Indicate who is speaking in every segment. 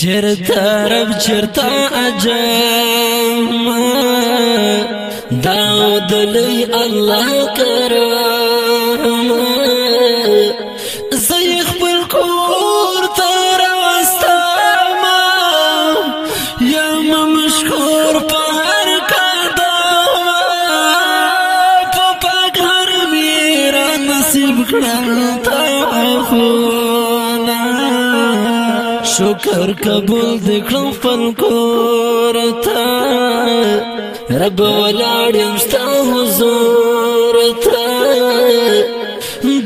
Speaker 1: چرتا رب چرتا عجم. داود لی اللہ کرم شکر قبول دکړم خپل کور ته رب ولاړ يم ستا حضور ته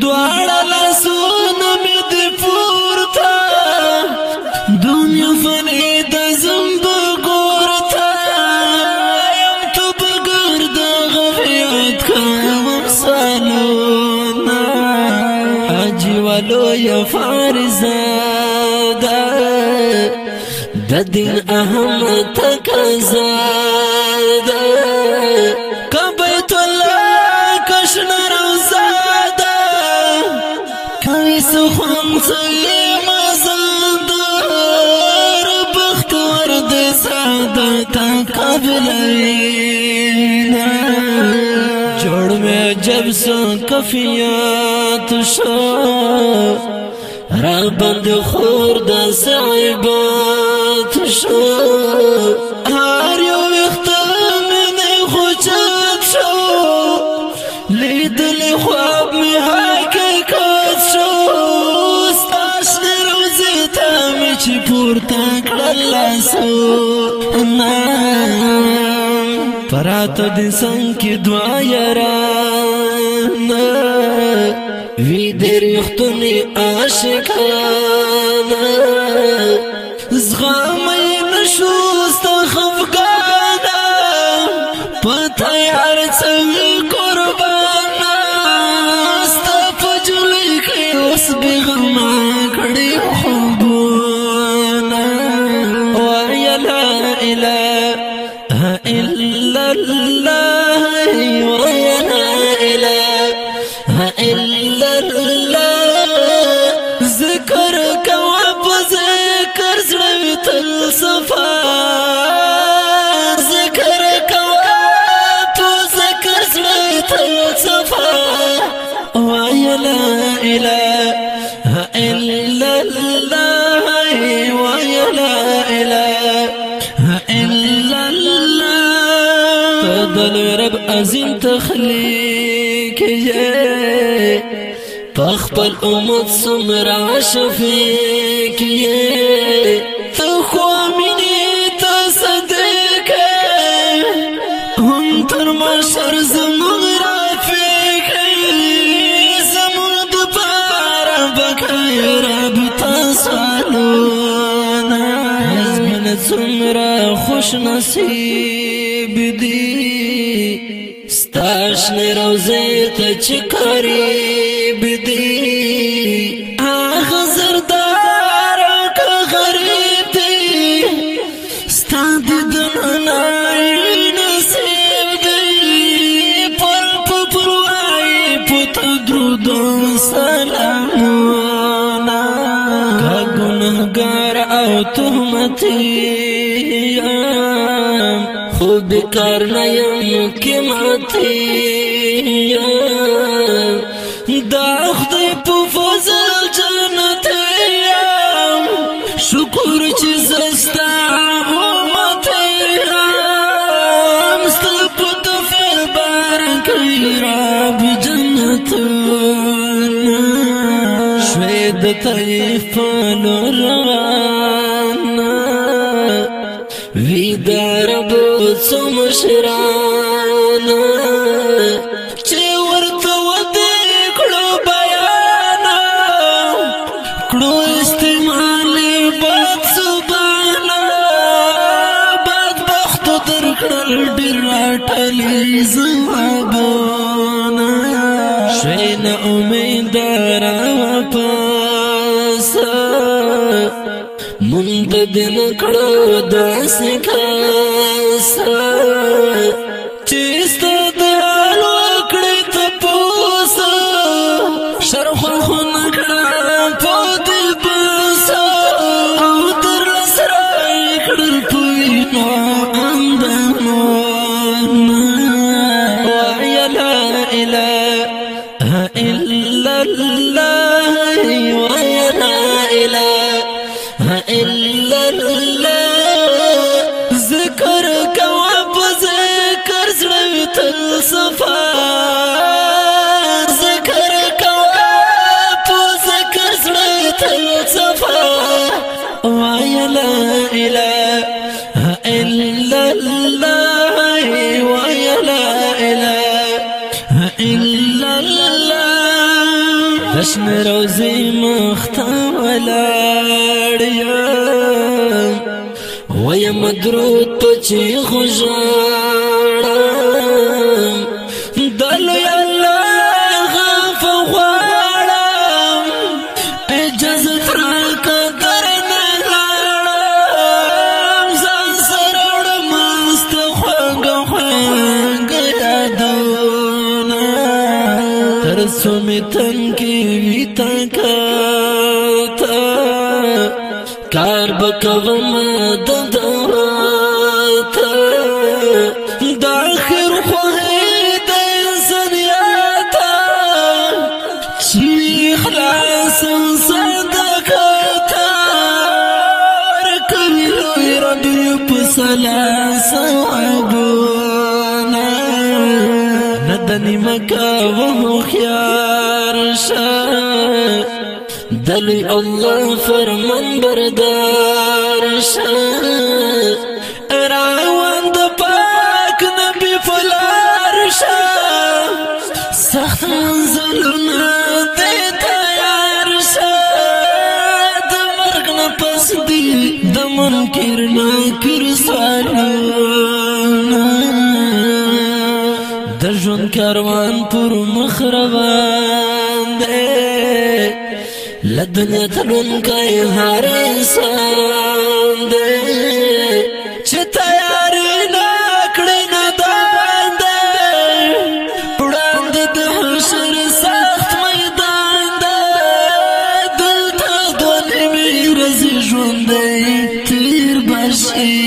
Speaker 1: دواړه د دین اهم تقاضا ده کبیت الله کشن روزا ده کوي سخن څه مزل ده ربخت ورد سعادت قبل جوړ مې جب سو کفیات شو را بند خور د صعبات شو هر یو وختم نه خوچت شو. لیدل خواب می حقیقت شو. ستاش روزه ته می چې پورته کړل سو پرات د څنګه کې دعا یاران وی دیر یختونی الله وی لا اله إلا الله ذکر کوا په ذکر زړه تل صفا ذکر کوا په ذکر زړه پخپل امت سمرا شفیق یہ تو خوامینی تا صدق هم تر مشر زمغ رافیق زمون دپارا بکای رب تسالونا حزبین سمرا خوش نصیب دی ستاشن روزه ته چې قریب درود سلامونه کا ګنهګار او تهمتي خو بیکار نه یم قیمتي دا خدای په فضل جنت یم شکر چې زستا د طيف روان وی درب څو مشران چې ورته ودی کړو بیان کړو استعمال بد سبحان بد بخت در کړل ډیر ټلې زوابونه شین امید را واپس سا منتدن کړو داسې کاسا چیستا دشن روزی مختا ولاړیا ویم درو تو چې خوشاله تر څو مې تن کې وي تا کار بکوم د دورات د آخر خو د انسانیت چې خلاص صدقات کوي لوی رب په سلاس ابونا ندنی مکا وهو شاه دلی الله فرمان بردار شه. راوان د پاک نبی فلار شه. سخت منزلونه دې تیار شه. د مرګ نه پس دی د منکر نه کر سوالونه د ژوند کاروان پر مخ روان. دی لدنیا تلون کای هر انسان دی چې تیار نه کړی نه دا باندې وړاندې د حشر سخت میدان دی دلته دوه می ورځې ژوند دی تیر بشي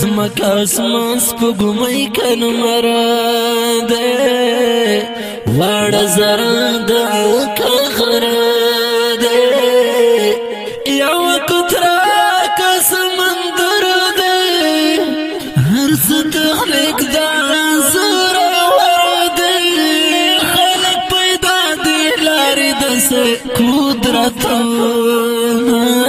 Speaker 1: زمکه اسمان سپګمې کنه مرا زرا د غره دې. یو کترا کا سمندر دې. هر څه تخلق دا زور ور دې. خلق پیدا دي لارې د قدرت وعي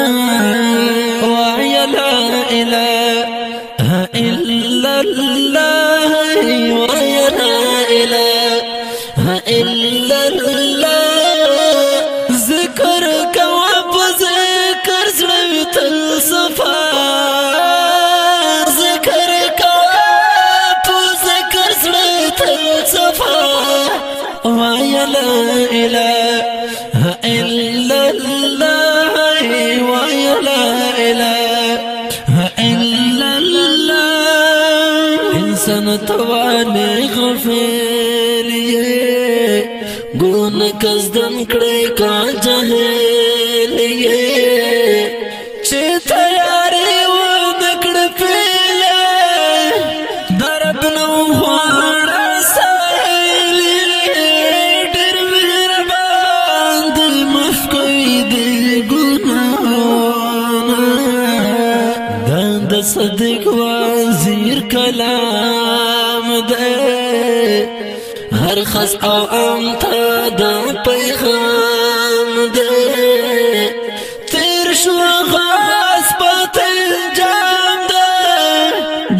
Speaker 1: ګون کزدن کړي کا جهل یې چې تیارې و نکړ پیله درب نو غواړه سهل ډېر مهربان دی مف کوي دی ګناهونه د صدق وزیر کلام دی ارخص او امتا دا پیغام دے تیر شو غاز پتل جام دے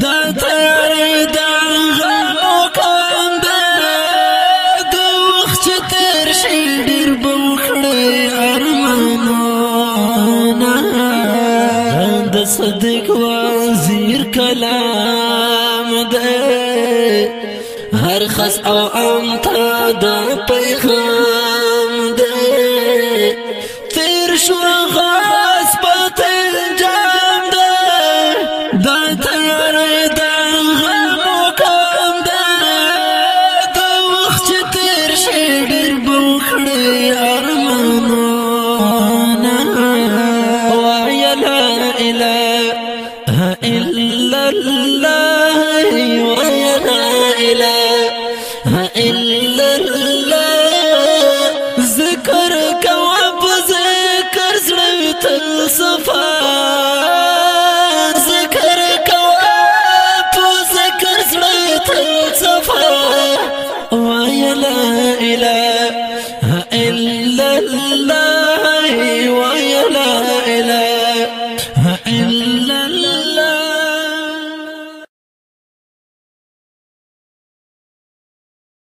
Speaker 1: دا تر دا غمو کام دے دو وخت تیر شیدر بوخڑے ارمانونا دا صدق وزیر کلام خاص أو امت د پیغام دې تیر شو غاس په جام دې د تر د غم کوم دې د وخت تیر بوخړې ارمانونه وای لا إله إلا الله.